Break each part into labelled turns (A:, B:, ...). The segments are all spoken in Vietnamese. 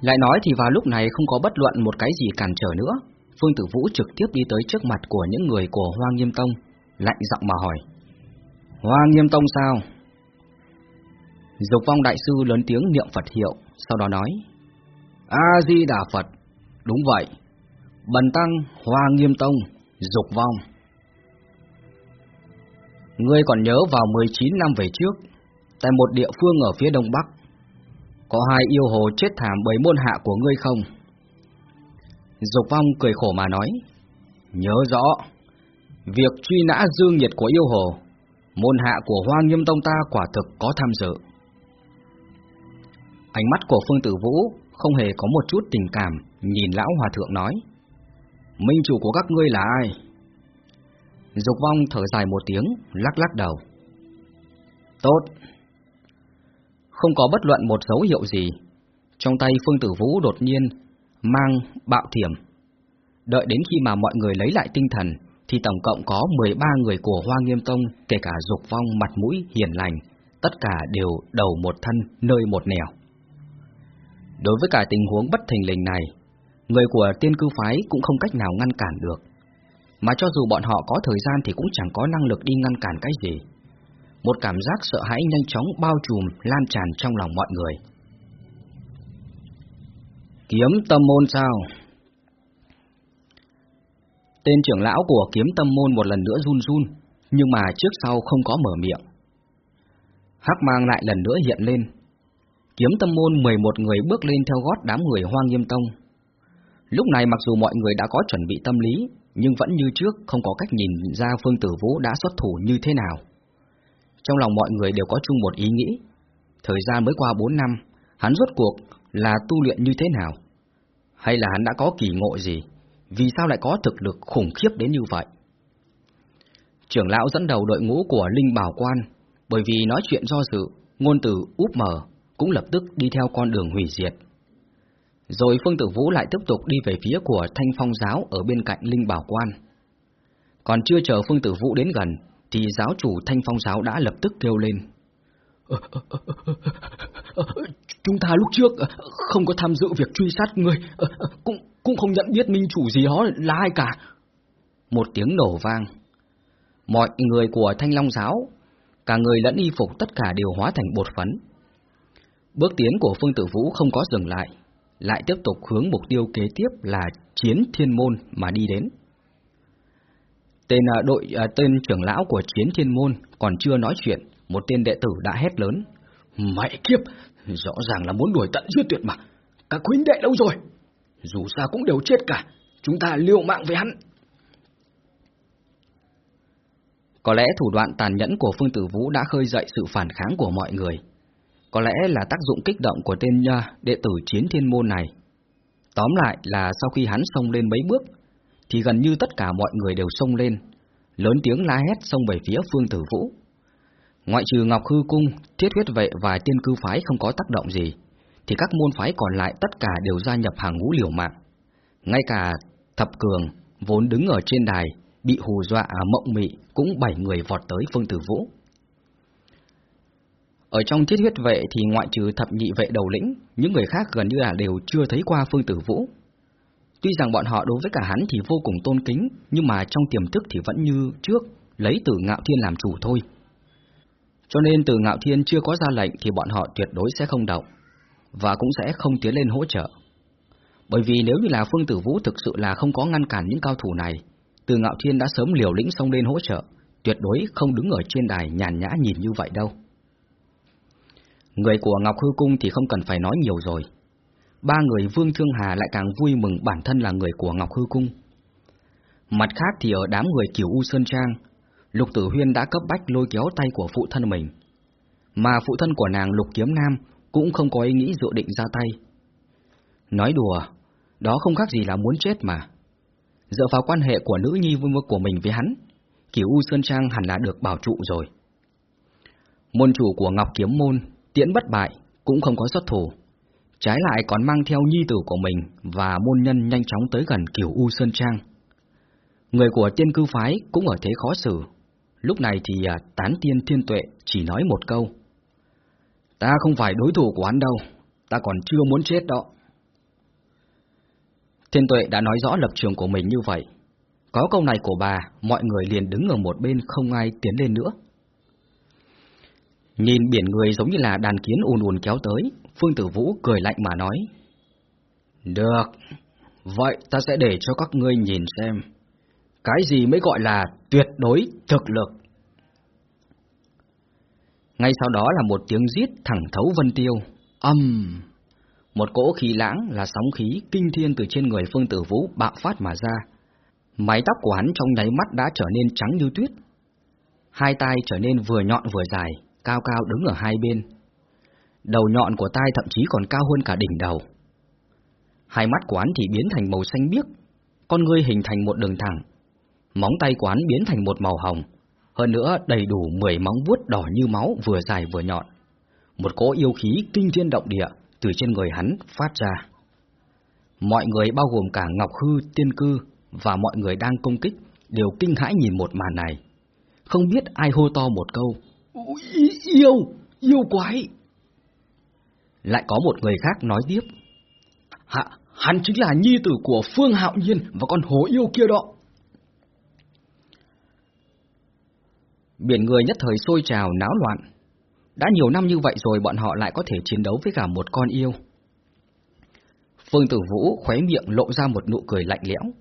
A: Lại nói thì vào lúc này không có bất luận một cái gì cản trở nữa, Phương Tử Vũ trực tiếp đi tới trước mặt của những người của Hoa Nghiêm Tông, lạnh giọng mà hỏi. Hoa Nghiêm Tông sao? Dục vong đại sư lớn tiếng niệm Phật hiệu, sau đó nói. A-di-đà Phật, đúng vậy, bần tăng Hoa Nghiêm Tông, Dục vong. Ngươi còn nhớ vào 19 năm về trước, tại một địa phương ở phía đông bắc, có hai yêu hồ chết thảm bởi môn hạ của ngươi không? Dục vong cười khổ mà nói, nhớ rõ, việc truy nã dương nhiệt của yêu hồ, môn hạ của Hoa Nghiêm Tông ta quả thực có tham dự. Ánh mắt của Phương Tử Vũ không hề có một chút tình cảm, nhìn lão hòa thượng nói, Minh chủ của các ngươi là ai? Dục vong thở dài một tiếng, lắc lắc đầu. Tốt. Không có bất luận một dấu hiệu gì. Trong tay Phương Tử Vũ đột nhiên mang bạo thiểm. Đợi đến khi mà mọi người lấy lại tinh thần, thì tổng cộng có 13 người của Hoa Nghiêm Tông, kể cả dục vong mặt mũi hiền lành, tất cả đều đầu một thân, nơi một nẻo. Đối với cả tình huống bất thình lình này, người của tiên cư phái cũng không cách nào ngăn cản được. Mà cho dù bọn họ có thời gian thì cũng chẳng có năng lực đi ngăn cản cái gì. Một cảm giác sợ hãi nhanh chóng bao trùm, lan tràn trong lòng mọi người. Kiếm tâm môn sao? Tên trưởng lão của kiếm tâm môn một lần nữa run run, nhưng mà trước sau không có mở miệng. Hắc mang lại lần nữa hiện lên. Kiếm tâm môn 11 người bước lên theo gót đám người hoang nghiêm tông. Lúc này mặc dù mọi người đã có chuẩn bị tâm lý, nhưng vẫn như trước không có cách nhìn ra Phương Tử Vũ đã xuất thủ như thế nào. Trong lòng mọi người đều có chung một ý nghĩ, thời gian mới qua 4 năm, hắn rốt cuộc là tu luyện như thế nào? Hay là hắn đã có kỳ ngộ gì? Vì sao lại có thực lực khủng khiếp đến như vậy? Trưởng lão dẫn đầu đội ngũ của Linh Bảo Quan, bởi vì nói chuyện do dự, ngôn từ úp mở, cũng lập tức đi theo con đường hủy diệt. Rồi Phương Tử Vũ lại tiếp tục đi về phía của Thanh Phong Giáo ở bên cạnh Linh Bảo Quan. Còn chưa chờ Phương Tử Vũ đến gần, thì giáo chủ Thanh Phong Giáo đã lập tức kêu lên. Chúng ta lúc trước không có tham dự việc truy sát người, cũng cũng không nhận biết minh chủ gì đó là ai cả. Một tiếng nổ vang. Mọi người của Thanh Long Giáo, cả người lẫn y phục tất cả đều hóa thành bột phấn. Bước tiến của Phương Tử Vũ không có dừng lại, lại tiếp tục hướng mục tiêu kế tiếp là chiến thiên môn mà đi đến. Tên à, đội à, tên trưởng lão của chiến thiên môn còn chưa nói chuyện, một tên đệ tử đã hét lớn. Mẹ kiếp, rõ ràng là muốn đuổi tận giết tuyệt mà. Các huynh đệ đâu rồi? Dù sao cũng đều chết cả, chúng ta liều mạng với hắn. Có lẽ thủ đoạn tàn nhẫn của Phương Tử Vũ đã khơi dậy sự phản kháng của mọi người. Có lẽ là tác dụng kích động của tên nha đệ tử chiến thiên môn này. Tóm lại là sau khi hắn xông lên mấy bước, thì gần như tất cả mọi người đều xông lên, lớn tiếng la hét xông về phía Phương Tử Vũ. Ngoại trừ Ngọc Hư Cung, Thiết Huyết Vệ và Tiên Cư Phái không có tác động gì, thì các môn phái còn lại tất cả đều gia nhập hàng ngũ liều mạng. Ngay cả Thập Cường, vốn đứng ở trên đài, bị hù dọa à, mộng mị cũng bảy người vọt tới Phương Tử Vũ. Ở trong thiết huyết vệ thì ngoại trừ thập nhị vệ đầu lĩnh, những người khác gần như là đều chưa thấy qua Phương Tử Vũ. Tuy rằng bọn họ đối với cả hắn thì vô cùng tôn kính, nhưng mà trong tiềm thức thì vẫn như trước, lấy từ ngạo thiên làm chủ thôi. Cho nên từ ngạo thiên chưa có ra lệnh thì bọn họ tuyệt đối sẽ không động, và cũng sẽ không tiến lên hỗ trợ. Bởi vì nếu như là Phương Tử Vũ thực sự là không có ngăn cản những cao thủ này, từ ngạo thiên đã sớm liều lĩnh xông lên hỗ trợ, tuyệt đối không đứng ở trên đài nhàn nhã nhìn như vậy đâu. Người của Ngọc Hư Cung thì không cần phải nói nhiều rồi. Ba người Vương Thương Hà lại càng vui mừng bản thân là người của Ngọc Hư Cung. Mặt khác thì ở đám người kiểu U Sơn Trang, Lục Tử Huyên đã cấp bách lôi kéo tay của phụ thân mình. Mà phụ thân của nàng Lục Kiếm Nam cũng không có ý nghĩ dự định ra tay. Nói đùa, đó không khác gì là muốn chết mà. Dựa vào quan hệ của nữ nhi vương của mình với hắn, kiểu U Sơn Trang hẳn là được bảo trụ rồi. Môn chủ của Ngọc Kiếm Môn tiễn bất bại, cũng không có xuất thủ. Trái lại còn mang theo nhi tử của mình và môn nhân nhanh chóng tới gần kiểu U Sơn Trang. Người của tiên cư phái cũng ở thế khó xử. Lúc này thì à, tán tiên thiên tuệ chỉ nói một câu. Ta không phải đối thủ của hắn đâu, ta còn chưa muốn chết đó. Thiên tuệ đã nói rõ lập trường của mình như vậy. Có câu này của bà, mọi người liền đứng ở một bên không ai tiến lên nữa. Nhìn biển người giống như là đàn kiến ùn ùn kéo tới, Phương Tử Vũ cười lạnh mà nói. Được, vậy ta sẽ để cho các ngươi nhìn xem. Cái gì mới gọi là tuyệt đối thực lực? Ngay sau đó là một tiếng giết thẳng thấu vân tiêu. Âm! Một cỗ khí lãng là sóng khí kinh thiên từ trên người Phương Tử Vũ bạo phát mà ra. Mái tóc của hắn trong nháy mắt đã trở nên trắng như tuyết. Hai tay trở nên vừa nhọn vừa dài, cao cao đứng ở hai bên. Đầu nhọn của tai thậm chí còn cao hơn cả đỉnh đầu. Hai mắt quán thì biến thành màu xanh biếc, con ngươi hình thành một đường thẳng. Móng tay quán biến thành một màu hồng, hơn nữa đầy đủ 10 móng vuốt đỏ như máu vừa dài vừa nhọn. Một cỗ yêu khí kinh thiên động địa từ trên người hắn phát ra. Mọi người bao gồm cả Ngọc Hư, Tiên Cư và mọi người đang công kích đều kinh hãi nhìn một màn này. Không biết ai hô to một câu, yêu, yêu quái. Lại có một người khác nói tiếp, Hạ, hắn chính là nhi tử của Phương Hạo Nhiên và con hồ yêu kia đó. Biển người nhất thời sôi trào náo loạn. Đã nhiều năm như vậy rồi bọn họ lại có thể chiến đấu với cả một con yêu. Phương Tử Vũ khóe miệng lộ ra một nụ cười lạnh lẽo.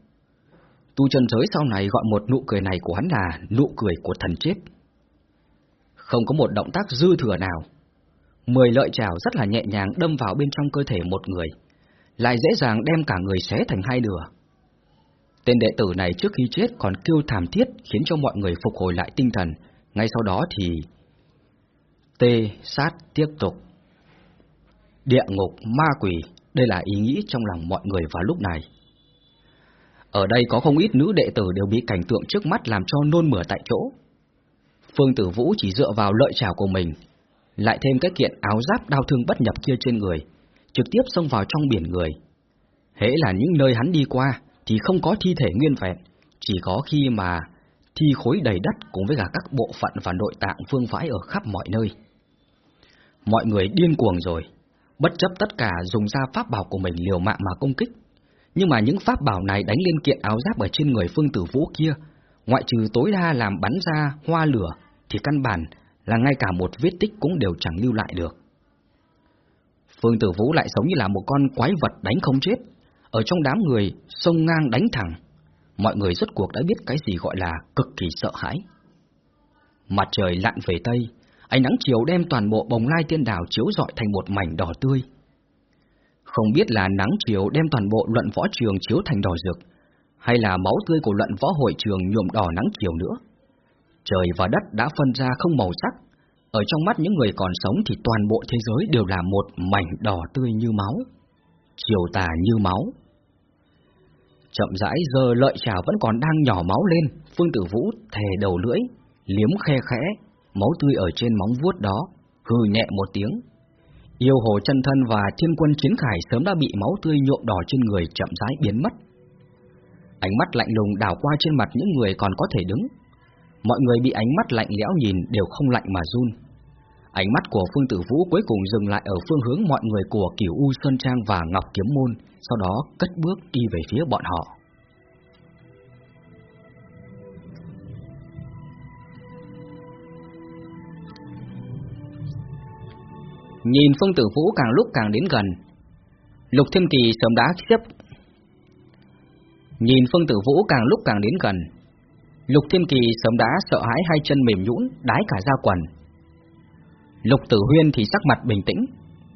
A: Tu chân giới sau này gọi một nụ cười này của hắn là nụ cười của thần chết. Không có một động tác dư thừa nào. Mười lợi chảo rất là nhẹ nhàng đâm vào bên trong cơ thể một người, lại dễ dàng đem cả người xé thành hai nửa. Tên đệ tử này trước khi chết còn kêu thảm thiết khiến cho mọi người phục hồi lại tinh thần, ngay sau đó thì... Tê sát tiếp tục. Địa ngục ma quỷ, đây là ý nghĩ trong lòng mọi người vào lúc này. Ở đây có không ít nữ đệ tử đều bị cảnh tượng trước mắt làm cho nôn mửa tại chỗ. Phương Tử Vũ chỉ dựa vào lợi trảo của mình, lại thêm cái kiện áo giáp đau thương bất nhập kia trên người, trực tiếp xông vào trong biển người. Hễ là những nơi hắn đi qua thì không có thi thể nguyên vẹn, chỉ có khi mà thi khối đầy đất cùng với cả các bộ phận và nội tạng phương vãi ở khắp mọi nơi. Mọi người điên cuồng rồi, bất chấp tất cả dùng ra pháp bảo của mình liều mạng mà công kích. Nhưng mà những pháp bảo này đánh lên kiện áo giáp ở trên người Phương Tử Vũ kia, ngoại trừ tối đa làm bắn ra hoa lửa, thì căn bản là ngay cả một vết tích cũng đều chẳng lưu lại được. Phương Tử Vũ lại giống như là một con quái vật đánh không chết, ở trong đám người sông ngang đánh thẳng. Mọi người rốt cuộc đã biết cái gì gọi là cực kỳ sợ hãi. Mặt trời lặn về Tây, ánh nắng chiều đem toàn bộ bồng lai tiên đảo chiếu rọi thành một mảnh đỏ tươi. Không biết là nắng chiều đem toàn bộ luận võ trường chiếu thành đỏ rực, hay là máu tươi của luận võ hội trường nhuộm đỏ nắng chiều nữa. Trời và đất đã phân ra không màu sắc, ở trong mắt những người còn sống thì toàn bộ thế giới đều là một mảnh đỏ tươi như máu, chiều tà như máu. Chậm rãi giờ lợi chảo vẫn còn đang nhỏ máu lên, Phương Tử Vũ thề đầu lưỡi, liếm khe khẽ, máu tươi ở trên móng vuốt đó, hừ nhẹ một tiếng. Yêu hồ chân thân và thiên quân chiến khải sớm đã bị máu tươi nhuộm đỏ trên người chậm rãi biến mất. Ánh mắt lạnh lùng đảo qua trên mặt những người còn có thể đứng, Mọi người bị ánh mắt lạnh lẽo nhìn đều không lạnh mà run. Ánh mắt của Phương Tử Vũ cuối cùng dừng lại ở phương hướng mọi người của Cửu U Sơn Trang và Ngọc Kiếm Môn, sau đó cất bước đi về phía bọn họ. Nhìn Phương Tử Vũ càng lúc càng đến gần, Lục Thiên Kỳ sớm đã xếp. Nhìn Phương Tử Vũ càng lúc càng đến gần, Lục Thiên Kỳ sớm đã sợ hãi hai chân mềm nhũn, đái cả ra quần. Lục Tử Huyên thì sắc mặt bình tĩnh,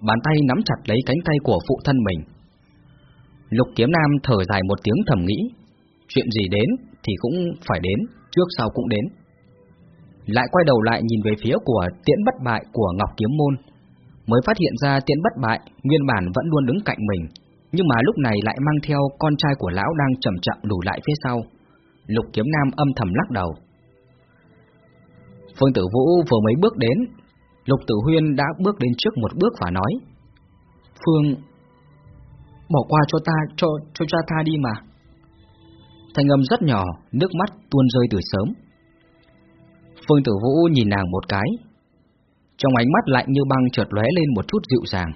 A: bàn tay nắm chặt lấy cánh tay của phụ thân mình. Lục Kiếm Nam thở dài một tiếng thầm nghĩ, chuyện gì đến thì cũng phải đến, trước sau cũng đến. Lại quay đầu lại nhìn về phía của tiễn bất bại của Ngọc Kiếm Môn, mới phát hiện ra tiễn bất bại nguyên bản vẫn luôn đứng cạnh mình, nhưng mà lúc này lại mang theo con trai của lão đang chậm chậm lùi lại phía sau. Lục Kiếm Nam âm thầm lắc đầu. Phương Tử Vũ vừa mới bước đến, Lục Tử Huyên đã bước đến trước một bước và nói: "Phương, bỏ qua cho ta, cho cho cha ta đi mà." Thanh âm rất nhỏ, nước mắt tuôn rơi từ sớm. Phương Tử Vũ nhìn nàng một cái, trong ánh mắt lạnh như băng chợt lóe lên một chút dịu dàng.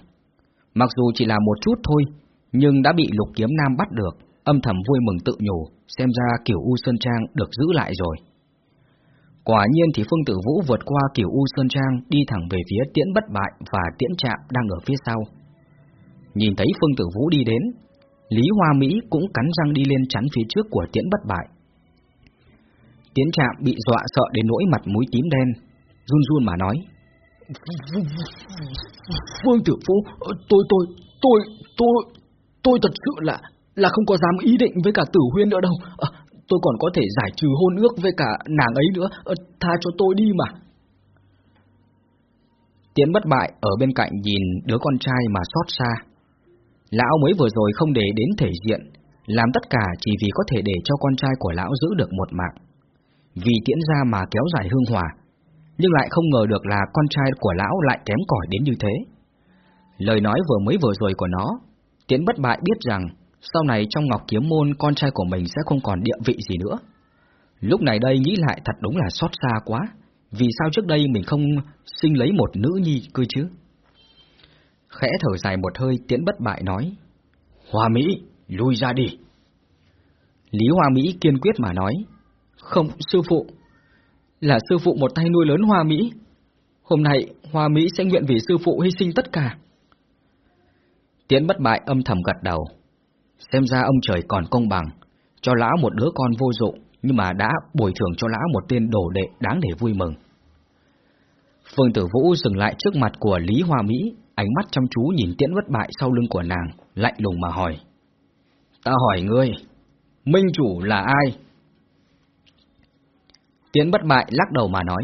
A: Mặc dù chỉ là một chút thôi, nhưng đã bị Lục Kiếm Nam bắt được, âm thầm vui mừng tự nhủ, xem ra kiểu U Sơn Trang được giữ lại rồi. Quả nhiên thì Phương Tử Vũ vượt qua kiểu U Sơn Trang đi thẳng về phía tiễn bất bại và tiễn trạm đang ở phía sau. Nhìn thấy Phương Tử Vũ đi đến, Lý Hoa Mỹ cũng cắn răng đi lên chắn phía trước của tiễn bất bại. Tiễn trạm bị dọa sợ đến nỗi mặt mũi tím đen, run run mà nói.
B: Phương Tử Vũ, ờ, tôi, tôi, tôi, tôi, tôi thật sự là, là không có dám ý định với cả Tử Huyên nữa đâu. À, tôi còn có thể giải trừ hôn ước với cả nàng ấy nữa, à, tha cho tôi đi mà.
A: Tiến bất bại ở bên cạnh nhìn đứa con trai mà xót xa. Lão mới vừa rồi không để đến thể diện, làm tất cả chỉ vì có thể để cho con trai của lão giữ được một mạng. Vì tiễn ra mà kéo dài hương hòa, nhưng lại không ngờ được là con trai của lão lại kém cỏi đến như thế. Lời nói vừa mới vừa rồi của nó, Tiễn bất bại biết rằng sau này trong Ngọc Kiếm Môn con trai của mình sẽ không còn địa vị gì nữa. Lúc này đây nghĩ lại thật đúng là xót xa quá, vì sao trước đây mình không sinh lấy một nữ nhi cơ chứ? Khẽ thở dài một hơi Tiễn bất bại nói, Hoa Mỹ, lui ra đi. Lý Hoa Mỹ kiên quyết mà nói, Không, sư phụ, là sư phụ một tay nuôi lớn Hoa Mỹ. Hôm nay, Hoa Mỹ sẽ nguyện vì sư phụ hy sinh tất cả. Tiến bất bại âm thầm gật đầu. Xem ra ông trời còn công bằng, cho lão một đứa con vô dụng, nhưng mà đã bồi thường cho lão một tên đồ đệ đáng để vui mừng. Phương Tử Vũ dừng lại trước mặt của Lý Hoa Mỹ, ánh mắt chăm chú nhìn tiễn bất bại sau lưng của nàng, lạnh lùng mà hỏi. Ta hỏi ngươi, Minh Chủ là ai? Tiễn bất bại lắc đầu mà nói.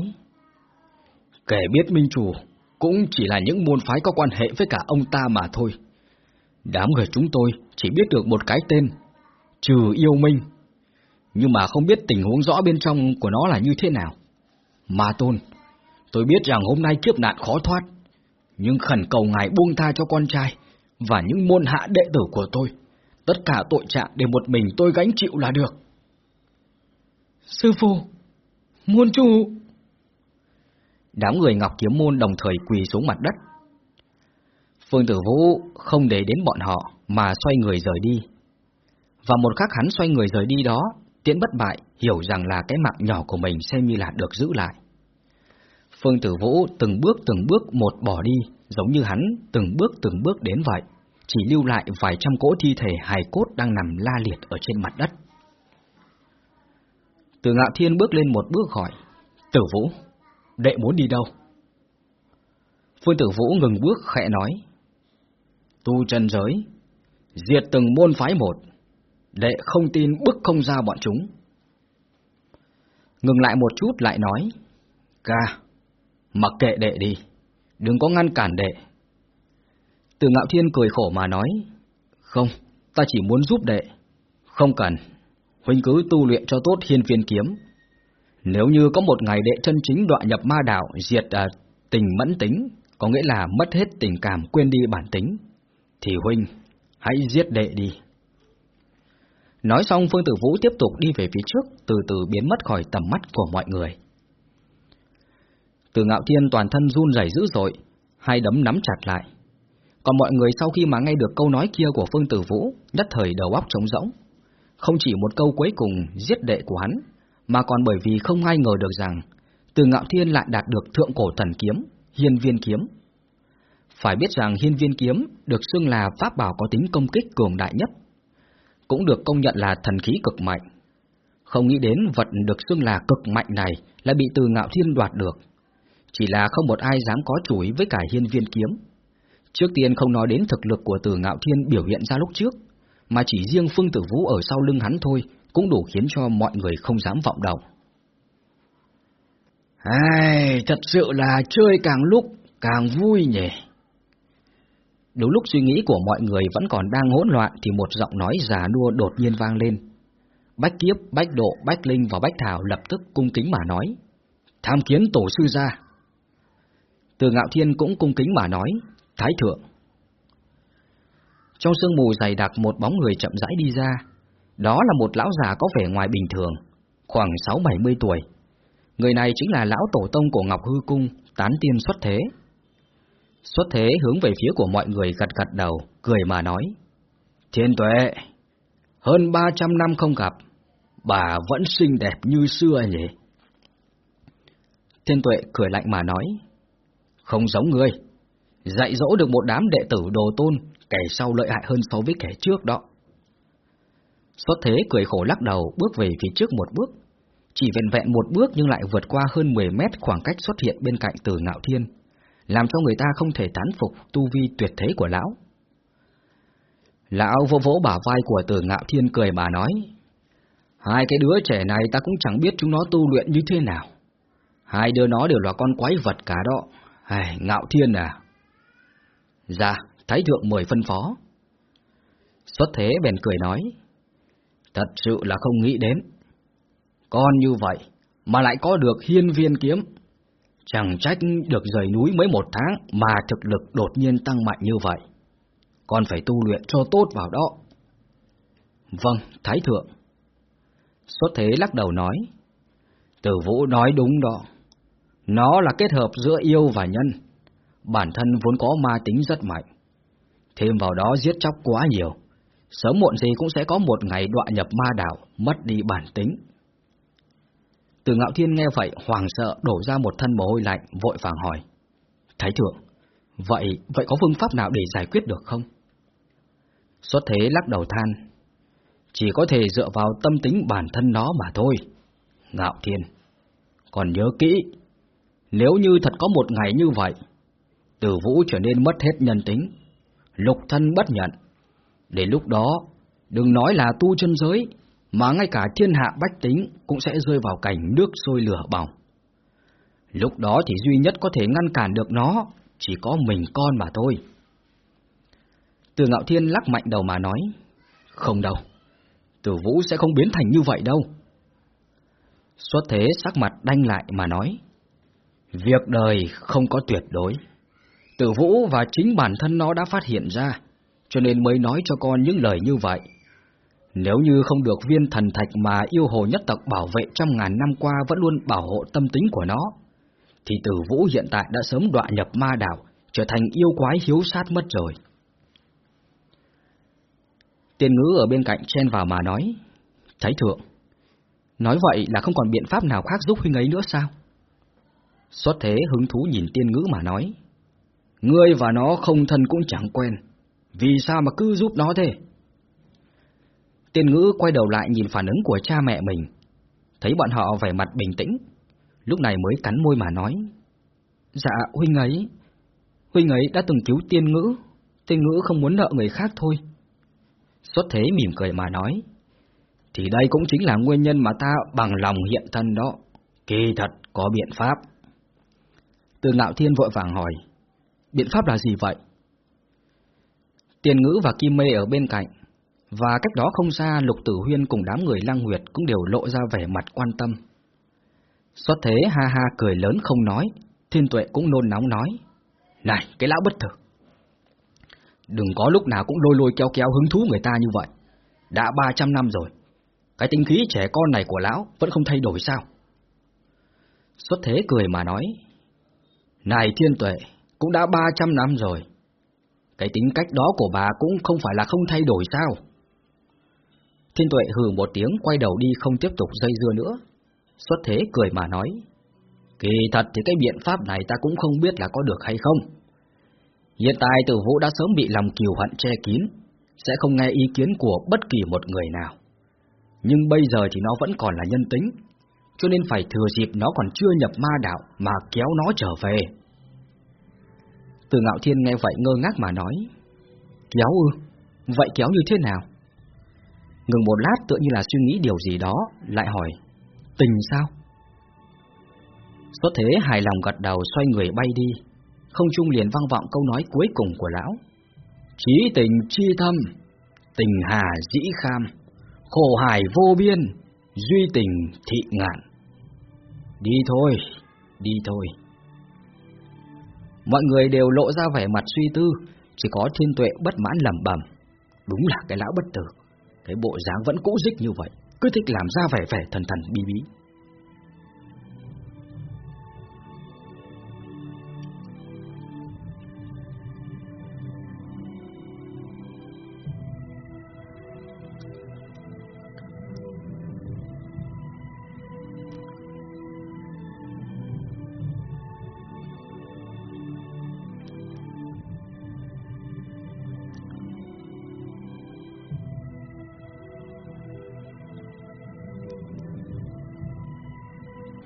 A: Kẻ biết Minh Chủ cũng chỉ là những môn phái có quan hệ với cả ông ta mà thôi. Đám người chúng tôi chỉ biết được một cái tên, trừ yêu minh, nhưng mà không biết tình huống rõ bên trong của nó là như thế nào. Mà tôn, tôi biết rằng hôm nay kiếp nạn khó thoát, nhưng khẩn cầu ngài buông tha cho con trai và những môn hạ đệ tử của tôi. Tất cả tội trạng để một mình tôi gánh chịu là được.
B: Sư phụ, môn chủ...
A: Đám người Ngọc Kiếm Môn đồng thời quỳ xuống mặt đất. Phương Tử Vũ không để đến bọn họ mà xoay người rời đi. Và một khắc hắn xoay người rời đi đó, Tiễn bất bại hiểu rằng là cái mạng nhỏ của mình xem như là được giữ lại. Phương Tử Vũ từng bước từng bước một bỏ đi, giống như hắn từng bước từng bước đến vậy, chỉ lưu lại vài trăm cỗ thi thể hài cốt đang nằm la liệt ở trên mặt đất. Từ ngạo thiên bước lên một bước hỏi, Tử Vũ, đệ muốn đi đâu? Phương Tử Vũ ngừng bước khẽ nói, tu chân giới, diệt từng môn phái một, đệ không tin bức không ra bọn chúng. Ngừng lại một chút lại nói, ca, mặc kệ đệ đi, đừng có ngăn cản đệ. Từ ngạo thiên cười khổ mà nói, không, ta chỉ muốn giúp đệ, không cần, huynh cứ tu luyện cho tốt hiên viên kiếm. Nếu như có một ngày đệ chân chính đoạn nhập ma đạo diệt à, tình mẫn tính, có nghĩa là mất hết tình cảm quên đi bản tính, thì huynh, hãy giết đệ đi. Nói xong Phương Tử Vũ tiếp tục đi về phía trước, từ từ biến mất khỏi tầm mắt của mọi người. Từ ngạo thiên toàn thân run rẩy dữ dội, hai đấm nắm chặt lại. Còn mọi người sau khi mà nghe được câu nói kia của Phương Tử Vũ, nhất thời đầu óc trống rỗng. Không chỉ một câu cuối cùng giết đệ của hắn, mà còn bởi vì không ai ngờ được rằng từ ngạo thiên lại đạt được thượng cổ thần kiếm, hiên viên kiếm, phải biết rằng hiên viên kiếm được xưng là pháp bảo có tính công kích cường đại nhất, cũng được công nhận là thần khí cực mạnh. Không nghĩ đến vật được xưng là cực mạnh này lại bị từ ngạo thiên đoạt được. Chỉ là không một ai dám có chủ ý với cả hiên viên kiếm. Trước tiên không nói đến thực lực của từ ngạo thiên biểu hiện ra lúc trước, mà chỉ riêng Phương Tử Vũ ở sau lưng hắn thôi cũng đủ khiến cho mọi người không dám vọng động.
B: Ai, thật sự là chơi càng lúc càng vui nhỉ.
A: Đúng lúc suy nghĩ của mọi người vẫn còn đang hỗn loạn thì một giọng nói già nua đột nhiên vang lên. Bách Kiếp, Bách Độ, Bách Linh và Bách Thảo lập tức cung kính mà nói. Tham kiến tổ sư gia. Từ Ngạo Thiên cũng cung kính mà nói. Thái thượng. Trong sương mù dày đặc một bóng người chậm rãi đi ra. Đó là một lão già có vẻ ngoài bình thường, khoảng 6-70 tuổi. Người này chính là lão tổ tông của Ngọc Hư Cung, tán tiên xuất thế. Xuất thế hướng về phía của mọi người gật gật đầu, cười mà nói. Thiên tuệ, Hơn 300 năm không gặp, bà vẫn xinh đẹp như xưa nhỉ? Thiên tuệ cười lạnh mà nói, không giống ngươi, dạy dỗ được một đám đệ tử đồ tôn, kẻ sau lợi hại hơn so với kẻ trước đó. Xuất thế cười khổ lắc đầu bước về phía trước một bước, chỉ vẹn vẹn một bước nhưng lại vượt qua hơn 10 mét khoảng cách xuất hiện bên cạnh từ ngạo thiên, làm cho người ta không thể tán phục tu vi tuyệt thế của lão. Lão vô vỗ bả vai của tử ngạo thiên cười mà nói, hai cái đứa trẻ này ta cũng chẳng biết chúng nó tu luyện như thế nào. Hai đứa nó đều là con quái vật cả đó. Ai, ngạo thiên à? Dạ, Thái Thượng mời phân phó. Xuất thế bèn cười nói, thật sự là không nghĩ đến. Con như vậy, mà lại có được hiên viên kiếm. Chẳng trách được rời núi mới một tháng mà thực lực đột nhiên tăng mạnh như vậy. còn phải tu luyện cho tốt vào đó. Vâng, Thái Thượng. Xuất thế lắc đầu nói. Tử Vũ nói đúng đó. Nó là kết hợp giữa yêu và nhân. Bản thân vốn có ma tính rất mạnh. Thêm vào đó giết chóc quá nhiều. Sớm muộn gì cũng sẽ có một ngày đọa nhập ma đảo, mất đi bản tính. Từ ngạo thiên nghe vậy, hoàng sợ đổ ra một thân mồ hôi lạnh, vội vàng hỏi. Thái thượng, vậy, vậy có phương pháp nào để giải quyết được không? Xuất thế lắc đầu than. Chỉ có thể dựa vào tâm tính bản thân nó mà thôi. Ngạo thiên, còn nhớ kỹ, nếu như thật có một ngày như vậy, từ vũ trở nên mất hết nhân tính, lục thân bất nhận. Đến lúc đó, đừng nói là tu chân giới, mà ngay cả thiên hạ bách tính cũng sẽ rơi vào cảnh nước sôi lửa bỏng. Lúc đó thì duy nhất có thể ngăn cản được nó, chỉ có mình con mà thôi. Từ ngạo thiên lắc mạnh đầu mà nói, không đâu, tử vũ sẽ không biến thành như vậy đâu. Xuất thế sắc mặt đanh lại mà nói, việc đời không có tuyệt đối. Tử vũ và chính bản thân nó đã phát hiện ra, cho nên mới nói cho con những lời như vậy. Nếu như không được viên thần thạch mà yêu hồ nhất tộc bảo vệ trăm ngàn năm qua vẫn luôn bảo hộ tâm tính của nó, thì tử vũ hiện tại đã sớm đọa nhập ma đảo, trở thành yêu quái hiếu sát mất rồi. Tiên ngữ ở bên cạnh chen vào mà nói, Thái thượng, nói vậy là không còn biện pháp nào khác giúp huynh ấy nữa sao? Xuất thế hứng thú nhìn tiên ngữ mà nói, Ngươi và nó không thân cũng chẳng quen, vì sao mà cứ giúp nó thế? Tiên ngữ quay đầu lại nhìn phản ứng của cha mẹ mình, thấy bọn họ vẻ mặt bình tĩnh, lúc này mới cắn môi mà nói. Dạ, huynh ấy, huynh ấy đã từng cứu tiên ngữ, tiên ngữ không muốn nợ người khác thôi. Xuất thế mỉm cười mà nói, thì đây cũng chính là nguyên nhân mà ta bằng lòng hiện thân đó, kỳ thật có biện pháp. Từ ngạo thiên vội vàng hỏi, biện pháp là gì vậy? Tiền ngữ và Kim Mê ở bên cạnh, và cách đó không xa Lục Tử Huyên cùng đám người Lăng Nguyệt cũng đều lộ ra vẻ mặt quan tâm. Xuất thế ha ha cười lớn không nói, Thiên Tuệ cũng nôn nóng nói. Này, cái lão bất thực Đừng có lúc nào cũng lôi lôi kéo kéo hứng thú người ta như vậy. Đã 300 năm rồi, cái tinh khí trẻ con này của lão vẫn không thay đổi sao? Xuất thế cười mà nói. Này Thiên Tuệ, cũng đã 300 năm rồi. Cái tính cách đó của bà cũng không phải là không thay đổi sao? Thiên tuệ hừ một tiếng quay đầu đi không tiếp tục dây dưa nữa. Xuất thế cười mà nói. Kỳ thật thì cái biện pháp này ta cũng không biết là có được hay không. Hiện tại tử vũ đã sớm bị lòng kiều hận che kín, sẽ không nghe ý kiến của bất kỳ một người nào. Nhưng bây giờ thì nó vẫn còn là nhân tính, cho nên phải thừa dịp nó còn chưa nhập ma đạo mà kéo nó trở về. Từ ngạo thiên nghe vậy ngơ ngác mà nói Kéo ư? Vậy kéo như thế nào? Ngừng một lát tựa như là suy nghĩ điều gì đó Lại hỏi Tình sao? Xuất thế hài lòng gật đầu xoay người bay đi Không trung liền vang vọng câu nói cuối cùng của lão Chí tình chi thâm Tình hà dĩ kham Khổ hải vô biên Duy tình thị ngạn Đi thôi, đi thôi Mọi người đều lộ ra vẻ mặt suy tư, chỉ có thiên tuệ bất mãn lẩm bẩm. Đúng là cái lão bất tử, cái bộ dáng vẫn cũ dích như vậy, cứ thích làm ra vẻ vẻ thần thần bí bí.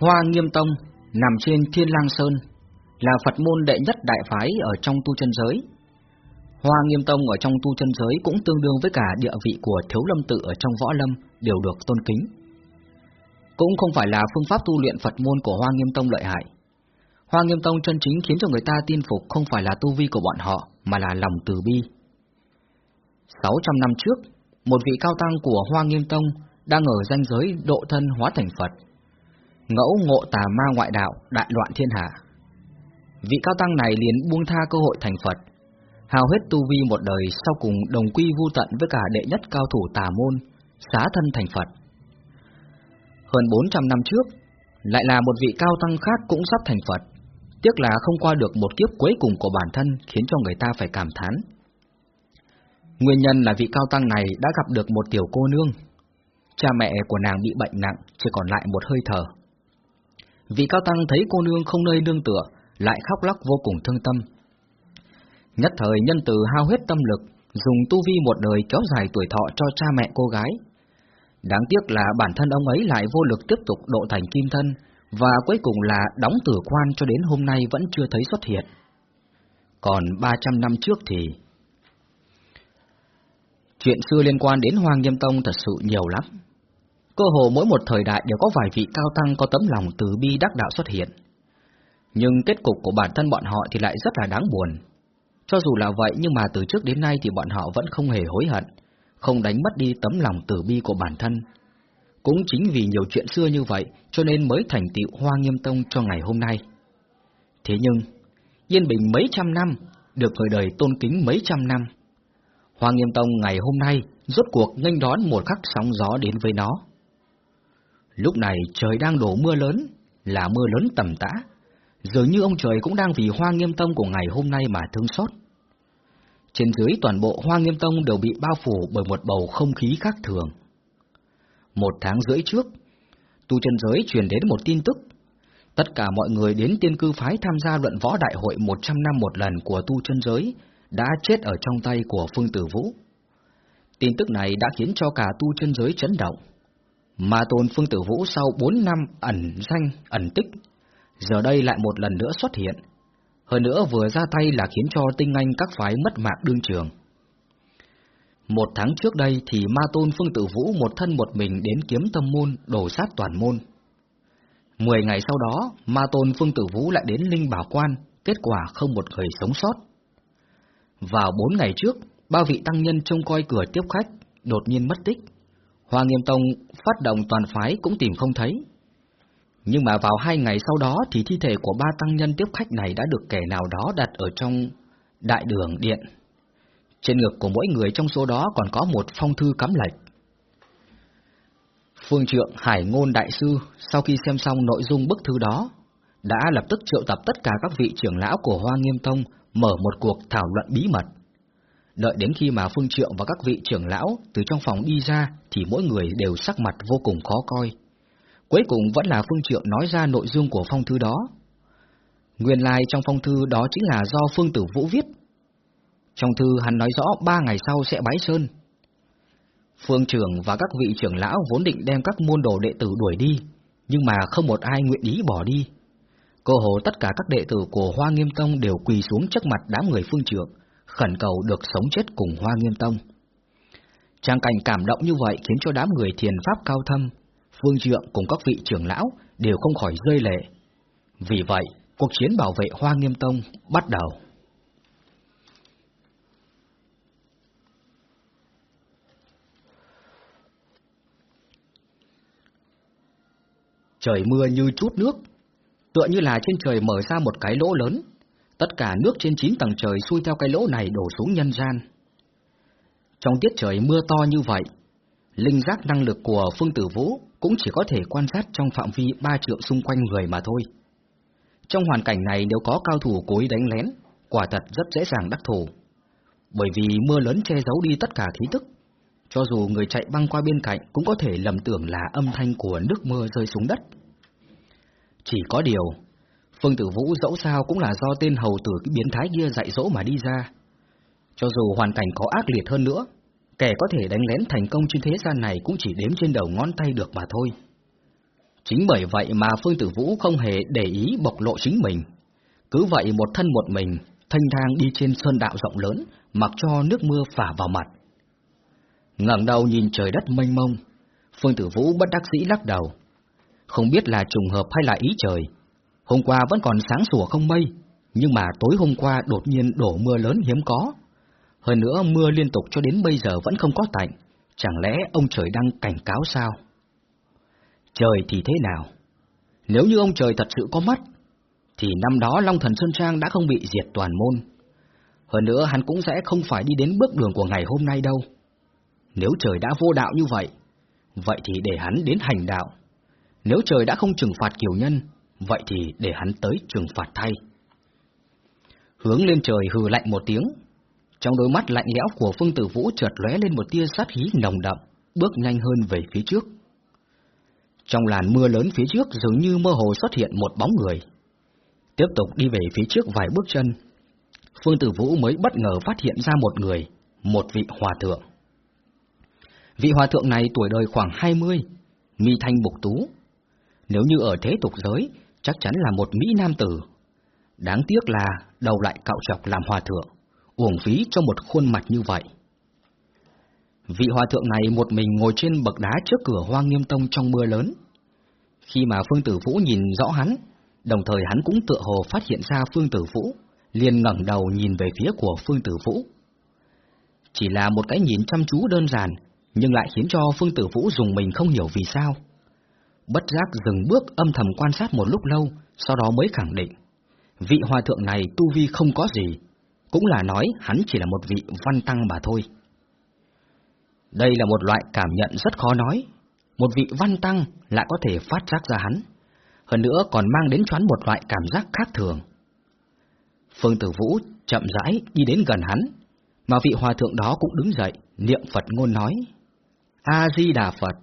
A: Hoa Nghiêm Tông nằm trên Thiên Lang Sơn, là Phật môn đệ nhất đại phái ở trong tu chân giới. Hoa Nghiêm Tông ở trong tu chân giới cũng tương đương với cả địa vị của Thiếu Lâm Tự ở trong võ lâm đều được tôn kính. Cũng không phải là phương pháp tu luyện Phật môn của Hoa Nghiêm Tông lợi hại. Hoa Nghiêm Tông chân chính khiến cho người ta tin phục không phải là tu vi của bọn họ, mà là lòng từ bi. 600 năm trước, một vị cao tăng của Hoa Nghiêm Tông đang ở danh giới độ thân hóa thành Phật. Ngẫu ngộ tà ma ngoại đạo, đại loạn thiên hạ. Vị cao tăng này liền buông tha cơ hội thành Phật, hào hết tu vi một đời sau cùng đồng quy vu tận với cả đệ nhất cao thủ tà môn, xá thân thành Phật. Hơn 400 năm trước, lại là một vị cao tăng khác cũng sắp thành Phật, tiếc là không qua được một kiếp cuối cùng của bản thân khiến cho người ta phải cảm thán. Nguyên nhân là vị cao tăng này đã gặp được một tiểu cô nương. Cha mẹ của nàng bị bệnh nặng, chỉ còn lại một hơi thở. Vị cao tăng thấy cô nương không nơi nương tựa, lại khóc lóc vô cùng thương tâm. Nhất thời nhân từ hao hết tâm lực, dùng tu vi một đời kéo dài tuổi thọ cho cha mẹ cô gái. Đáng tiếc là bản thân ông ấy lại vô lực tiếp tục độ thành kim thân, và cuối cùng là đóng tử quan cho đến hôm nay vẫn chưa thấy xuất hiện. Còn 300 năm trước thì... Chuyện xưa liên quan đến Hoàng Nghiêm Tông thật sự nhiều lắm. Cơ hồ mỗi một thời đại đều có vài vị cao tăng có tấm lòng từ bi đắc đạo xuất hiện. Nhưng kết cục của bản thân bọn họ thì lại rất là đáng buồn. Cho dù là vậy nhưng mà từ trước đến nay thì bọn họ vẫn không hề hối hận, không đánh mất đi tấm lòng từ bi của bản thân. Cũng chính vì nhiều chuyện xưa như vậy cho nên mới thành tựu Hoa Nghiêm Tông cho ngày hôm nay. Thế nhưng, yên bình mấy trăm năm, được người đời tôn kính mấy trăm năm. Hoa Nghiêm Tông ngày hôm nay rốt cuộc nghênh đón một khắc sóng gió đến với nó. Lúc này trời đang đổ mưa lớn, là mưa lớn tầm tã. Dường như ông trời cũng đang vì Hoa Nghiêm Tông của ngày hôm nay mà thương xót. Trên dưới toàn bộ Hoa Nghiêm Tông đều bị bao phủ bởi một bầu không khí khác thường. Một tháng rưỡi trước, tu chân giới truyền đến một tin tức. Tất cả mọi người đến tiên cư phái tham gia luận võ đại hội 100 năm một lần của tu chân giới đã chết ở trong tay của Phương Tử Vũ. Tin tức này đã khiến cho cả tu chân giới chấn động. Mà tôn Phương Tử Vũ sau 4 năm ẩn danh, ẩn tích, giờ đây lại một lần nữa xuất hiện. Hơn nữa vừa ra tay là khiến cho tinh anh các phái mất mạng đương trường. Một tháng trước đây thì ma tôn Phương Tử Vũ một thân một mình đến kiếm tâm môn, đổ sát toàn môn. Mười ngày sau đó, ma tôn Phương Tử Vũ lại đến Linh Bảo Quan, kết quả không một người sống sót. Vào bốn ngày trước, ba vị tăng nhân trông coi cửa tiếp khách, đột nhiên mất tích. Hoa Nghiêm Tông phát động toàn phái cũng tìm không thấy. Nhưng mà vào hai ngày sau đó thì thi thể của ba tăng nhân tiếp khách này đã được kẻ nào đó đặt ở trong đại đường điện. Trên ngực của mỗi người trong số đó còn có một phong thư cắm lệch. Phương trượng Hải Ngôn Đại Sư sau khi xem xong nội dung bức thư đó, đã lập tức triệu tập tất cả các vị trưởng lão của Hoa Nghiêm Tông mở một cuộc thảo luận bí mật. Đợi đến khi mà Phương triệu và các vị trưởng lão từ trong phòng đi ra thì mỗi người đều sắc mặt vô cùng khó coi. Cuối cùng vẫn là Phương triệu nói ra nội dung của phong thư đó. Nguyên lai trong phong thư đó chính là do Phương Tử Vũ viết. Trong thư hắn nói rõ ba ngày sau sẽ bái sơn. Phương trưởng và các vị trưởng lão vốn định đem các môn đồ đệ tử đuổi đi, nhưng mà không một ai nguyện ý bỏ đi. Cơ hồ tất cả các đệ tử của Hoa Nghiêm Tông đều quỳ xuống trước mặt đám người phương trưởng, khẩn cầu được sống chết cùng Hoa Nghiêm Tông. Trang cảnh cảm động như vậy khiến cho đám người thiền pháp cao thâm, phương trượng cùng các vị trưởng lão đều không khỏi rơi lệ. Vì vậy, cuộc chiến bảo vệ Hoa Nghiêm Tông bắt đầu. Trời mưa như chút nước, tựa như là trên trời mở ra một cái lỗ lớn, tất cả nước trên chín tầng trời xuôi theo cái lỗ này đổ xuống nhân gian. Trong tiết trời mưa to như vậy, linh giác năng lực của Phương Tử Vũ cũng chỉ có thể quan sát trong phạm vi ba trượng xung quanh người mà thôi. Trong hoàn cảnh này nếu có cao thủ cố ý đánh lén, quả thật rất dễ dàng đắc thủ. Bởi vì mưa lớn che giấu đi tất cả khí tức, cho dù người chạy băng qua bên cạnh cũng có thể lầm tưởng là âm thanh của nước mưa rơi xuống đất. Chỉ có điều, Phương Tử Vũ dẫu sao cũng là do tên hầu tử cái biến thái kia dạy dỗ mà đi ra. Cho dù hoàn cảnh có ác liệt hơn nữa, kẻ có thể đánh lén thành công trên thế gian này cũng chỉ đếm trên đầu ngón tay được mà thôi. Chính bởi vậy mà Phương Tử Vũ không hề để ý bộc lộ chính mình. Cứ vậy một thân một mình, thanh thang đi trên sơn đạo rộng lớn, mặc cho nước mưa phả vào mặt. ngẩng đầu nhìn trời đất mênh mông, Phương Tử Vũ bất đắc dĩ lắc đầu. Không biết là trùng hợp hay là ý trời. Hôm qua vẫn còn sáng sủa không mây, nhưng mà tối hôm qua đột nhiên đổ mưa lớn hiếm có. Hơn nữa mưa liên tục cho đến bây giờ vẫn không có tạnh, chẳng lẽ ông trời đang cảnh cáo sao? Trời thì thế nào? Nếu như ông trời thật sự có mắt, thì năm đó Long Thần Sơn Trang đã không bị diệt toàn môn. Hơn nữa hắn cũng sẽ không phải đi đến bước đường của ngày hôm nay đâu. Nếu trời đã vô đạo như vậy, vậy thì để hắn đến hành đạo. Nếu trời đã không trừng phạt kiều nhân, vậy thì để hắn tới trừng phạt thay. Hướng lên trời hừ lạnh một tiếng, trong đôi mắt lạnh lẽo của Phương Tử Vũ chợt lóe lên một tia sát khí nồng đậm, bước nhanh hơn về phía trước. Trong làn mưa lớn phía trước dường như mơ hồ xuất hiện một bóng người. Tiếp tục đi về phía trước vài bước chân, Phương Tử Vũ mới bất ngờ phát hiện ra một người, một vị hòa thượng. Vị hòa thượng này tuổi đời khoảng 20, mi thanh bục tú. Nếu như ở thế tục giới, chắc chắn là một Mỹ Nam tử. Đáng tiếc là đầu lại cạo chọc làm hòa thượng, uổng phí cho một khuôn mặt như vậy. Vị hòa thượng này một mình ngồi trên bậc đá trước cửa Hoa Nghiêm Tông trong mưa lớn. Khi mà Phương Tử Vũ nhìn rõ hắn, đồng thời hắn cũng tựa hồ phát hiện ra Phương Tử Vũ, liền ngẩng đầu nhìn về phía của Phương Tử Vũ. Chỉ là một cái nhìn chăm chú đơn giản, nhưng lại khiến cho Phương Tử Vũ dùng mình không hiểu vì sao. Bất giác dừng bước âm thầm quan sát một lúc lâu, sau đó mới khẳng định. Vị hòa thượng này tu vi không có gì, cũng là nói hắn chỉ là một vị văn tăng mà thôi. Đây là một loại cảm nhận rất khó nói. Một vị văn tăng lại có thể phát giác ra hắn, hơn nữa còn mang đến choán một loại cảm giác khác thường. Phương Tử Vũ chậm rãi đi đến gần hắn, mà vị hòa thượng đó cũng đứng dậy, niệm Phật ngôn nói. A-di-đà Phật,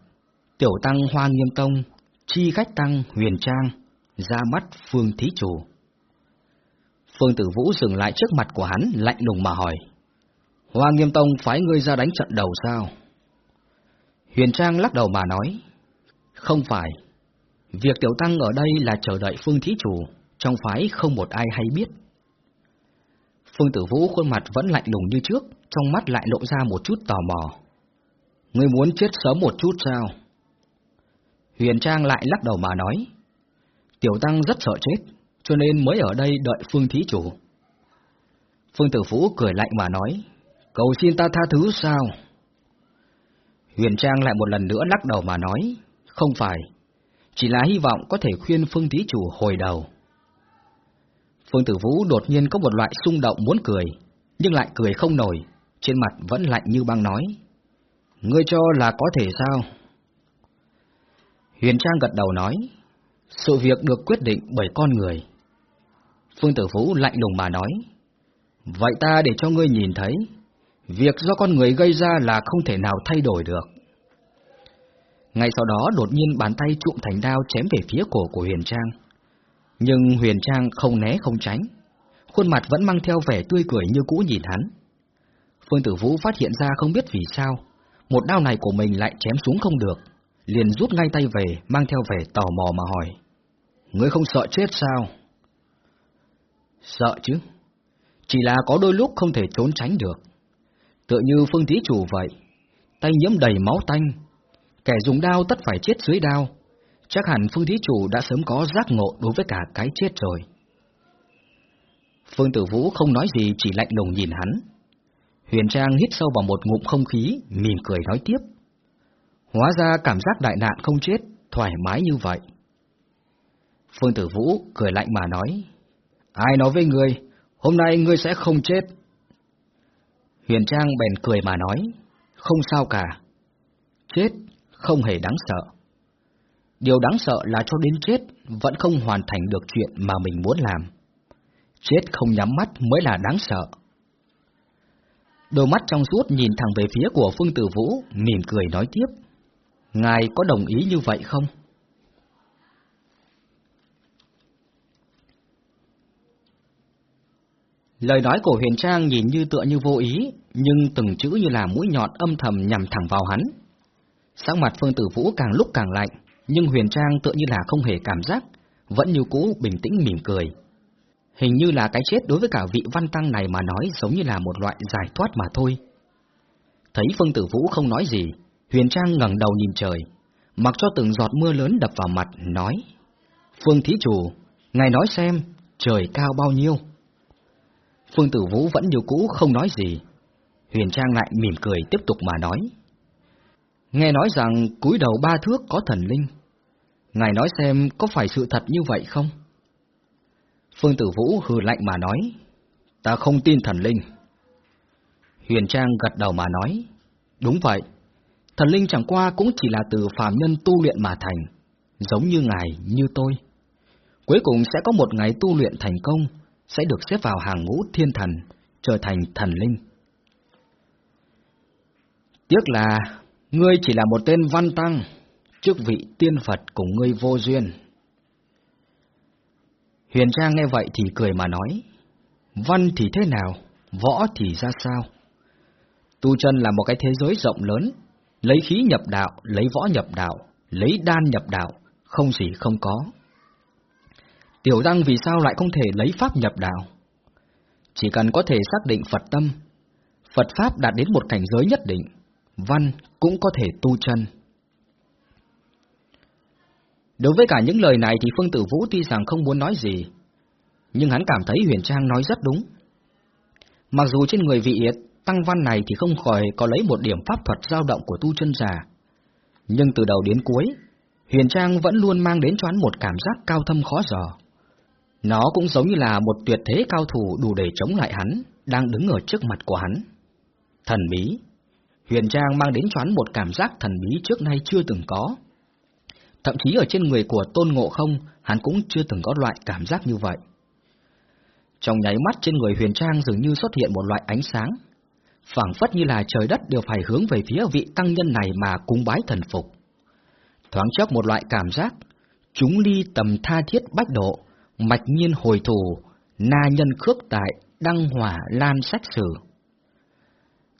A: tiểu tăng Hoa Nghiêm Tông, chi khách tăng huyền trang, ra mắt Phương Thí Chủ. Phương Tử Vũ dừng lại trước mặt của hắn, lạnh lùng mà hỏi. Hoa Nghiêm Tông phái ngươi ra đánh trận đầu sao? Huyền Trang lắc đầu mà nói. Không phải. Việc tiểu tăng ở đây là chờ đợi Phương Thí Chủ, trong phái không một ai hay biết. Phương Tử Vũ khuôn mặt vẫn lạnh lùng như trước, trong mắt lại lộ ra một chút tò mò. Ngươi muốn chết sớm một chút sao? Huyền Trang lại lắc đầu mà nói. Tiểu Tăng rất sợ chết, cho nên mới ở đây đợi Phương Thí Chủ. Phương Tử Vũ cười lạnh mà nói. Cầu xin ta tha thứ sao? Huyền Trang lại một lần nữa lắc đầu mà nói. Không phải, chỉ là hy vọng có thể khuyên Phương Thí Chủ hồi đầu. Phương Tử Vũ đột nhiên có một loại xung động muốn cười, nhưng lại cười không nổi, trên mặt vẫn lạnh như băng nói. Ngươi cho là có thể sao? Huyền Trang gật đầu nói, sự việc được quyết định bởi con người. Phương Tử Vũ lạnh lùng mà nói, vậy ta để cho ngươi nhìn thấy, việc do con người gây ra là không thể nào thay đổi được. Ngay sau đó đột nhiên bàn tay trụm thành đao chém về phía cổ của Huyền Trang. Nhưng Huyền Trang không né không tránh, khuôn mặt vẫn mang theo vẻ tươi cười như cũ nhìn hắn. Phương Tử Vũ phát hiện ra không biết vì sao, một đao này của mình lại chém xuống không được, liền rút ngay tay về, mang theo vẻ tò mò mà hỏi. Ngươi không sợ chết sao? Sợ chứ, chỉ là có đôi lúc không thể trốn tránh được. Tựa như phương thí chủ vậy, tay nhiễm đầy máu tanh, kẻ dùng đao tất phải chết dưới đao, chắc hẳn phương thí chủ đã sớm có giác ngộ đối với cả cái chết rồi. Phương Tử Vũ không nói gì chỉ lạnh lùng nhìn hắn. Huyền Trang hít sâu vào một ngụm không khí, mỉm cười nói tiếp. Hóa ra cảm giác đại nạn không chết, thoải mái như vậy. Phương Tử Vũ cười lạnh mà nói. Ai nói với ngươi, hôm nay ngươi sẽ không chết. Huyền Trang bèn cười mà nói. Không sao cả. Chết không hề đáng sợ. Điều đáng sợ là cho đến chết vẫn không hoàn thành được chuyện mà mình muốn làm. Chết không nhắm mắt mới là đáng sợ. Đôi mắt trong suốt nhìn thẳng về phía của Phương Tử Vũ, mỉm cười nói tiếp. Ngài có đồng ý như vậy không? Lời nói của Huyền Trang nhìn như tựa như vô ý, nhưng từng chữ như là mũi nhọn âm thầm nhằm thẳng vào hắn. Sắc mặt Phương Tử Vũ càng lúc càng lạnh, Nhưng Huyền Trang tựa như là không hề cảm giác, vẫn như cũ bình tĩnh mỉm cười. Hình như là cái chết đối với cả vị văn tăng này mà nói giống như là một loại giải thoát mà thôi. Thấy Phương Tử Vũ không nói gì, Huyền Trang ngẩng đầu nhìn trời, mặc cho từng giọt mưa lớn đập vào mặt, nói Phương Thí Chủ, ngài nói xem, trời cao bao nhiêu? Phương Tử Vũ vẫn như cũ không nói gì. Huyền Trang lại mỉm cười tiếp tục mà nói. Nghe nói rằng cúi đầu ba thước có thần linh. Ngài nói xem có phải sự thật như vậy không? Phương Tử Vũ hừ lạnh mà nói. Ta không tin thần linh. Huyền Trang gật đầu mà nói. Đúng vậy. Thần linh chẳng qua cũng chỉ là từ phàm nhân tu luyện mà thành, giống như ngài, như tôi. Cuối cùng sẽ có một ngày tu luyện thành công, sẽ được xếp vào hàng ngũ thiên thần, trở thành thần linh. Tiếc là, ngươi chỉ là một tên văn tăng, chức vị tiên Phật cùng ngươi vô duyên. Huyền Trang nghe vậy thì cười mà nói, văn thì thế nào, võ thì ra sao? Tu chân là một cái thế giới rộng lớn, lấy khí nhập đạo, lấy võ nhập đạo, lấy đan nhập đạo, không gì không có. Tiểu Đăng vì sao lại không thể lấy Pháp nhập đạo? Chỉ cần có thể xác định Phật tâm, Phật Pháp đạt đến một cảnh giới nhất định, văn cũng có thể tu chân. Đối với cả những lời này thì Phương Tử Vũ tuy rằng không muốn nói gì, nhưng hắn cảm thấy Huyền Trang nói rất đúng. Mặc dù trên người vị tăng văn này thì không khỏi có lấy một điểm pháp thuật dao động của tu chân giả, nhưng từ đầu đến cuối, Huyền Trang vẫn luôn mang đến cho hắn một cảm giác cao thâm khó dò. Nó cũng giống như là một tuyệt thế cao thủ đủ để chống lại hắn, đang đứng ở trước mặt của hắn. Thần bí Huyền Trang mang đến cho hắn một cảm giác thần bí trước nay chưa từng có. Thậm chí ở trên người của Tôn Ngộ Không, hắn cũng chưa từng có loại cảm giác như vậy. Trong nháy mắt trên người Huyền Trang dường như xuất hiện một loại ánh sáng, phảng phất như là trời đất đều phải hướng về phía vị tăng nhân này mà cung bái thần phục. Thoáng chốc một loại cảm giác, chúng ly tầm tha thiết bách độ, mạch nhiên hồi thủ, na nhân khước tại, đăng hỏa lan sách sử.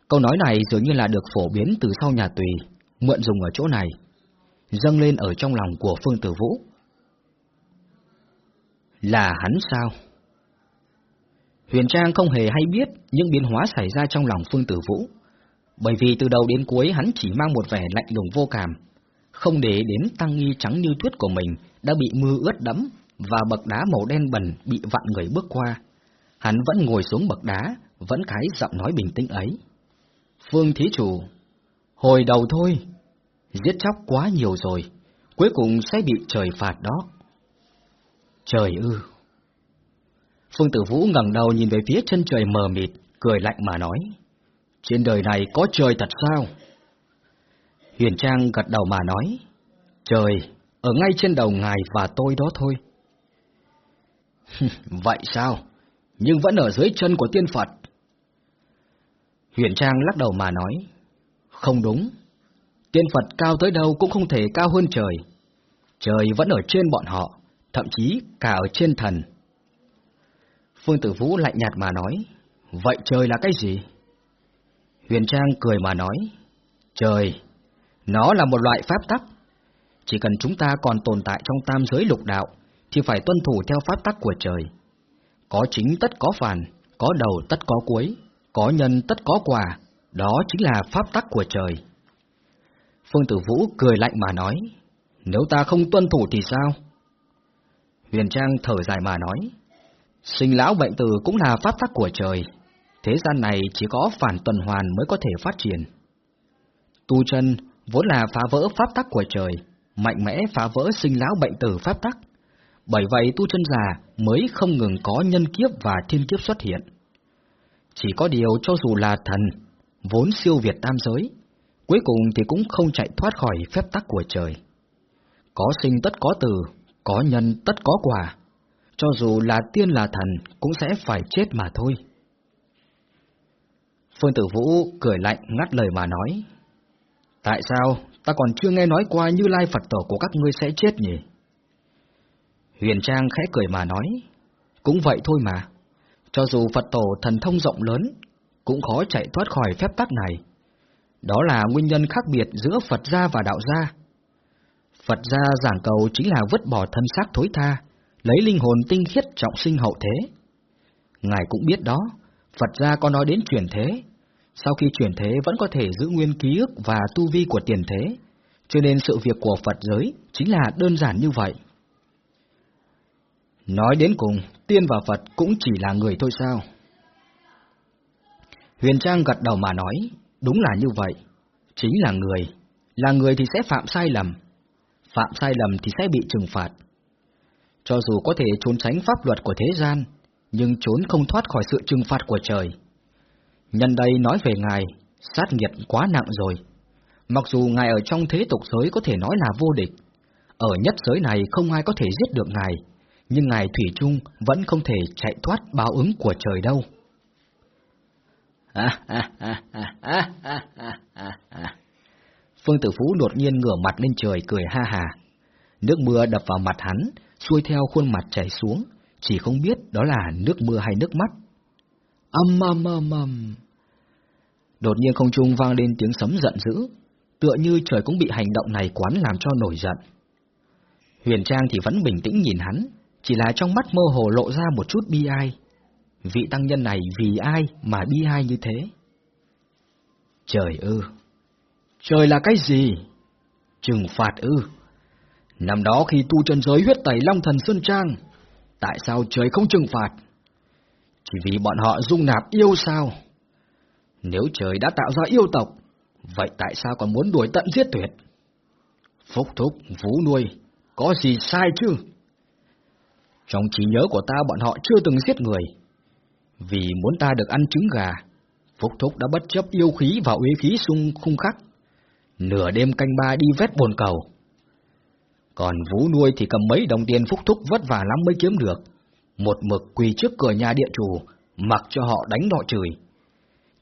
A: Câu nói này dường như là được phổ biến từ sau nhà tùy, mượn dùng ở chỗ này, dâng lên ở trong lòng của Phương Tử Vũ. Là hắn sao? Huyền Trang không hề hay biết những biến hóa xảy ra trong lòng Phương Tử Vũ, bởi vì từ đầu đến cuối hắn chỉ mang một vẻ lạnh lùng vô cảm, không để đến tăng nghi trắng như tuyết của mình đã bị mưa ướt đẫm và bậc đá màu đen bẩn bị vạn người bước qua. Hắn vẫn ngồi xuống bậc đá, vẫn cái giọng nói bình tĩnh ấy. Phương Thí Chủ, hồi đầu thôi, giết chóc quá nhiều rồi, cuối cùng sẽ bị trời phạt đó. Trời ư! Phương Tử Vũ ngẩng đầu nhìn về phía chân trời mờ mịt, cười lạnh mà nói. Trên đời này có trời thật sao? Huyền Trang gật đầu mà nói. Trời, ở ngay trên đầu ngài và tôi đó thôi. Vậy sao? Nhưng vẫn ở dưới chân của tiên Phật. Huyền Trang lắc đầu mà nói. Không đúng. Tiên Phật cao tới đâu cũng không thể cao hơn trời. Trời vẫn ở trên bọn họ, thậm chí cả ở trên thần. Phương Tử Vũ lạnh nhạt mà nói. Vậy trời là cái gì? Huyền Trang cười mà nói. Trời, nó là một loại pháp tắc. Chỉ cần chúng ta còn tồn tại trong tam giới lục đạo, thì phải tuân thủ theo pháp tắc của trời. Có chính tất có phản, có đầu tất có cuối, có nhân tất có quả, đó chính là pháp tắc của trời. Phương Tử Vũ cười lạnh mà nói, nếu ta không tuân thủ thì sao? Huyền Trang thở dài mà nói, sinh lão bệnh tử cũng là pháp tắc của trời, thế gian này chỉ có phản tuần hoàn mới có thể phát triển. Tu chân vốn là phá vỡ pháp tắc của trời, mạnh mẽ phá vỡ sinh lão bệnh tử pháp tắc. Bởi vậy tu chân già mới không ngừng có nhân kiếp và thiên kiếp xuất hiện. Chỉ có điều cho dù là thần, vốn siêu việt tam giới, cuối cùng thì cũng không chạy thoát khỏi phép tắc của trời. Có sinh tất có từ, có nhân tất có quả, cho dù là tiên là thần cũng sẽ phải chết mà thôi. Phương Tử Vũ cười lạnh ngắt lời mà nói, Tại sao ta còn chưa nghe nói qua Như Lai Phật Tổ của các ngươi sẽ chết nhỉ? Huyền Trang khẽ cười mà nói, cũng vậy thôi mà. Cho dù Phật tổ thần thông rộng lớn, cũng khó chạy thoát khỏi phép tắc này. Đó là nguyên nhân khác biệt giữa Phật gia và đạo gia. Phật gia giảng cầu chính là vứt bỏ thân xác thối tha, lấy linh hồn tinh khiết trọng sinh hậu thế. Ngài cũng biết đó, Phật gia có nói đến chuyển thế, sau khi chuyển thế vẫn có thể giữ nguyên ký ức và tu vi của tiền thế, cho nên sự việc của Phật giới chính là đơn giản như vậy. Nói đến cùng, tiên và Phật cũng chỉ là người thôi sao? Huyền Trang gật đầu mà nói, đúng là như vậy, chính là người, là người thì sẽ phạm sai lầm, phạm sai lầm thì sẽ bị trừng phạt. Cho dù có thể trốn tránh pháp luật của thế gian, nhưng trốn không thoát khỏi sự trừng phạt của trời. Nhân đây nói về Ngài, sát nghiệt quá nặng rồi. Mặc dù Ngài ở trong thế tục giới có thể nói là vô địch, ở nhất giới này không ai có thể giết được Ngài, nhưng Ngài Thủy chung vẫn không thể chạy thoát báo ứng của trời đâu. Phương Tử Phú đột nhiên ngửa mặt lên trời cười ha hà. Nước mưa đập vào mặt hắn, xuôi theo khuôn mặt chảy xuống, chỉ không biết đó là nước mưa hay nước mắt. Âm âm âm âm. Đột nhiên không trung vang lên tiếng sấm giận dữ, tựa như trời cũng bị hành động này quán làm cho nổi giận. Huyền Trang thì vẫn bình tĩnh nhìn hắn, chỉ là trong mắt mơ hồ lộ ra một chút bi ai. Vị tăng nhân này vì ai mà bi ai như thế? Trời ư! Trời là cái gì? Trừng phạt ư! Năm đó khi tu chân giới huyết tẩy Long Thần Sơn Trang, tại sao trời không trừng phạt? Chỉ vì bọn họ dung nạp yêu sao? Nếu trời đã tạo ra yêu tộc, vậy tại sao còn muốn đuổi tận giết tuyệt? Phúc thúc, vũ nuôi, có gì sai chứ? Trong trí nhớ của ta bọn họ chưa từng giết người. Vì muốn ta được ăn trứng gà, Phúc Thúc đã bất chấp yêu khí và uế khí xung khung khắc. Nửa đêm canh ba đi vét bồn cầu. Còn vú nuôi thì cầm mấy đồng tiền Phúc Thúc vất vả lắm mới kiếm được. Một mực quỳ trước cửa nhà địa chủ, mặc cho họ đánh đọ chửi.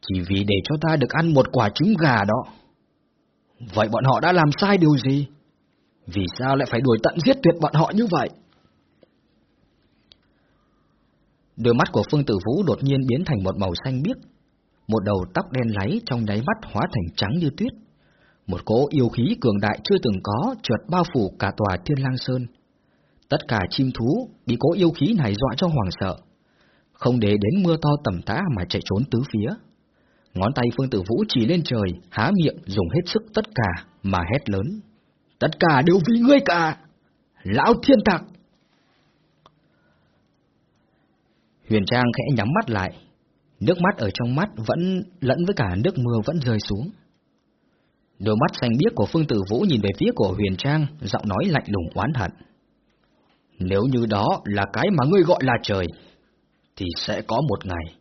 A: Chỉ vì để cho ta được ăn một quả trứng gà đó. Vậy bọn họ đã làm sai điều gì? Vì sao lại phải đuổi tận giết tuyệt bọn họ như vậy? Đôi mắt của Phương Tử Vũ đột nhiên biến thành một màu xanh biếc, một đầu tóc đen láy trong đáy mắt hóa thành trắng như tuyết. Một cỗ yêu khí cường đại chưa từng có trượt bao phủ cả tòa Thiên Lang Sơn. Tất cả chim thú bị cỗ yêu khí này dọa cho hoàng sợ, không để đến mưa to tầm tã mà chạy trốn tứ phía. Ngón tay Phương Tử Vũ chỉ lên trời, há miệng dùng hết sức tất cả mà hét lớn. Tất cả đều vì ngươi cả! Lão thiên tặc! Huyền Trang khẽ nhắm mắt lại, nước mắt ở trong mắt vẫn lẫn với cả nước mưa vẫn rơi xuống. Đôi mắt xanh biếc của Phương Tử Vũ nhìn về phía của Huyền Trang, giọng nói lạnh lùng oán hận. Nếu như đó là cái mà ngươi gọi là trời, thì sẽ có một ngày,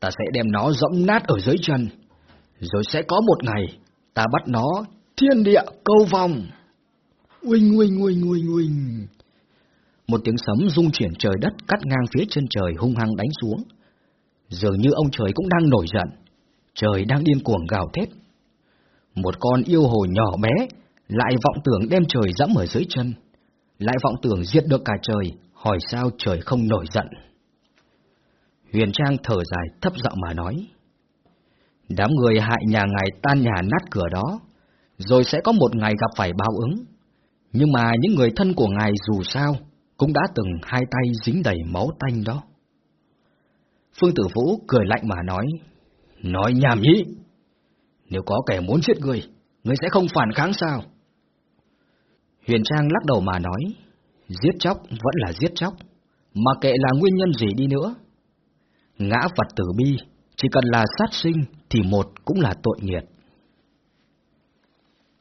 A: ta sẽ đem nó dẫm nát ở dưới chân, rồi sẽ có một ngày, ta bắt nó thiên địa câu vòng. Uinh uinh uinh uinh uinh. Một tiếng sấm rung chuyển trời đất cắt ngang phía chân trời hung hăng đánh xuống. Dường như ông trời cũng đang nổi giận, trời đang điên cuồng gào thét. Một con yêu hồ nhỏ bé lại vọng tưởng đem trời dẫm ở dưới chân, lại vọng tưởng diệt được cả trời, hỏi sao trời không nổi giận. Huyền Trang thở dài thấp giọng mà nói. Đám người hại nhà ngài tan nhà nát cửa đó, rồi sẽ có một ngày gặp phải báo ứng. Nhưng mà những người thân của ngài dù sao cũng đã từng hai tay dính đầy máu tanh đó. Phương Tử Vũ cười lạnh mà nói, nói nhảm nhí. Nếu có kẻ muốn giết người, người sẽ không phản kháng sao? Huyền Trang lắc đầu mà nói, giết chóc vẫn là giết chóc, mà kệ là nguyên nhân gì đi nữa. Ngã Phật tử bi, chỉ cần là sát sinh thì một cũng là tội nghiệt.